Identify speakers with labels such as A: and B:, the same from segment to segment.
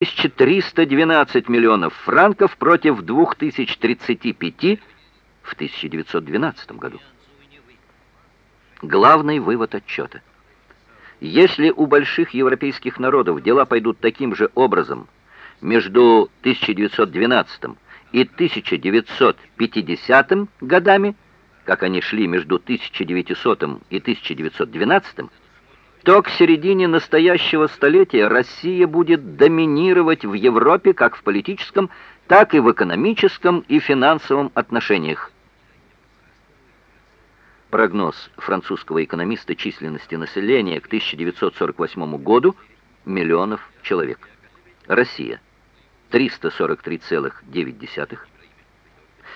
A: 1312 миллионов франков против 2035 в 1912 году. Главный вывод отчета. Если у больших европейских народов дела пойдут таким же образом между 1912 и 1950 годами, как они шли между 1900 и 1912, то к середине настоящего столетия Россия будет доминировать в Европе как в политическом, так и в экономическом и финансовом отношениях. Прогноз французского экономиста численности населения к 1948 году – миллионов человек. Россия – 343,9.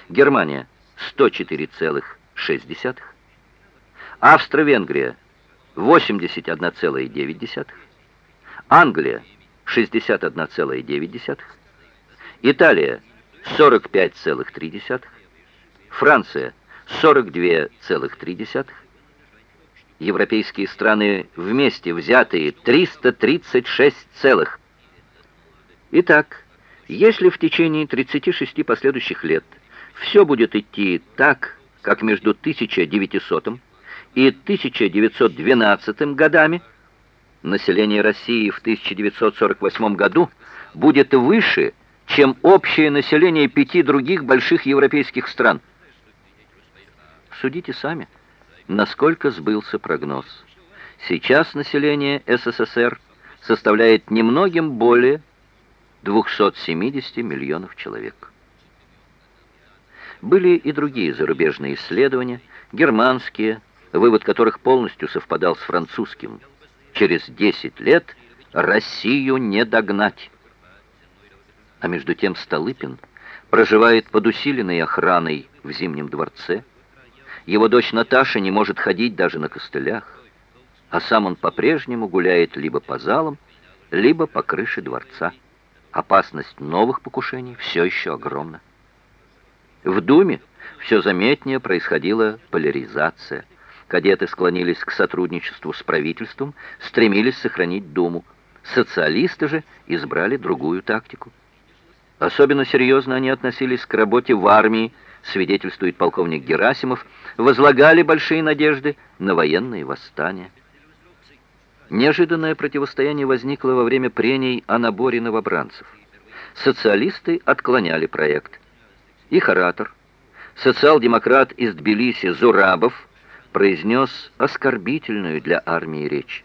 A: Германия – 104,6. Австро-Венгрия – 81,9. Англия – 61,9. Италия – 45,3. Франция – 42,3. Европейские страны вместе взятые 336 целых. Итак, если в течение 36 последующих лет все будет идти так, как между 1900 и 1912 годами, население России в 1948 году будет выше, чем общее население пяти других больших европейских стран – Судите сами, насколько сбылся прогноз. Сейчас население СССР составляет немногим более 270 миллионов человек. Были и другие зарубежные исследования, германские, вывод которых полностью совпадал с французским. Через 10 лет Россию не догнать. А между тем Столыпин проживает под усиленной охраной в Зимнем дворце, его дочь Наташа не может ходить даже на костылях, а сам он по-прежнему гуляет либо по залам, либо по крыше дворца. Опасность новых покушений все еще огромна. В Думе все заметнее происходила поляризация. Кадеты склонились к сотрудничеству с правительством, стремились сохранить Думу. Социалисты же избрали другую тактику. Особенно серьезно они относились к работе в армии, свидетельствует полковник Герасимов, возлагали большие надежды на военные восстания. Неожиданное противостояние возникло во время прений о наборе новобранцев. Социалисты отклоняли проект. Их оратор, социал-демократ из Тбилиси Зурабов, произнес оскорбительную для армии речь.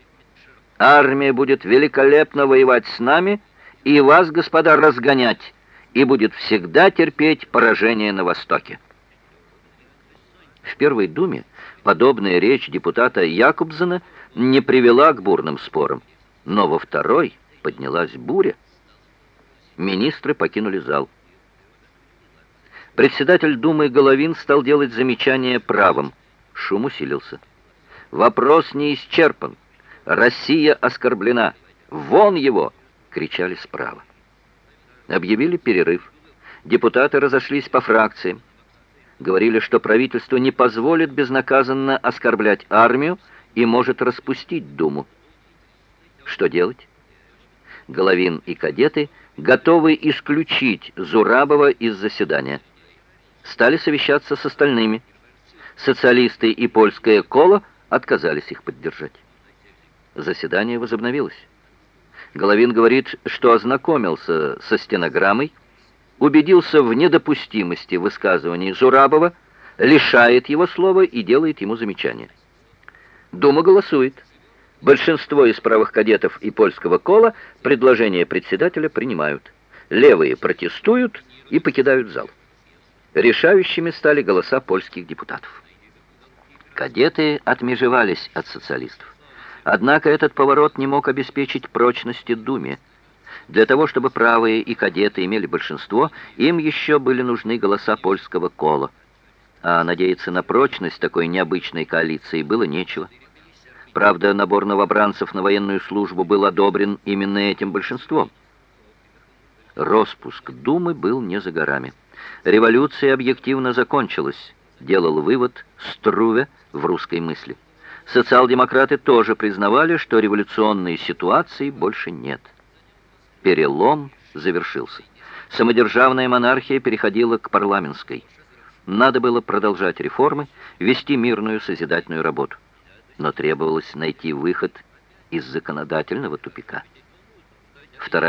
A: «Армия будет великолепно воевать с нами и вас, господа, разгонять, и будет всегда терпеть поражение на Востоке». В Первой Думе подобная речь депутата Якубзена не привела к бурным спорам, но во Второй поднялась буря. Министры покинули зал. Председатель Думы Головин стал делать замечания правым. Шум усилился. «Вопрос не исчерпан. Россия оскорблена. Вон его!» — кричали справа. Объявили перерыв. Депутаты разошлись по фракциям говорили, что правительство не позволит безнаказанно оскорблять армию и может распустить Думу. Что делать? Головин и кадеты готовы исключить Зурабова из заседания. Стали совещаться с остальными. Социалисты и польское коло отказались их поддержать. Заседание возобновилось. Головин говорит, что ознакомился со стенограммой, убедился в недопустимости высказываний Зурабова, лишает его слова и делает ему замечание. Дума голосует. Большинство из правых кадетов и польского кола предложение председателя принимают. Левые протестуют и покидают зал. Решающими стали голоса польских депутатов. Кадеты отмежевались от социалистов. Однако этот поворот не мог обеспечить прочности Думе. Для того, чтобы правые и кадеты имели большинство, им еще были нужны голоса польского кола. А надеяться на прочность такой необычной коалиции было нечего. Правда, набор новобранцев на военную службу был одобрен именно этим большинством. Роспуск Думы был не за горами. Революция объективно закончилась, делал вывод Струве в русской мысли. Социал-демократы тоже признавали, что революционной ситуации больше нет. Перелом завершился. Самодержавная монархия переходила к парламентской. Надо было продолжать реформы, вести мирную созидательную работу. Но требовалось найти выход из законодательного тупика. Вторая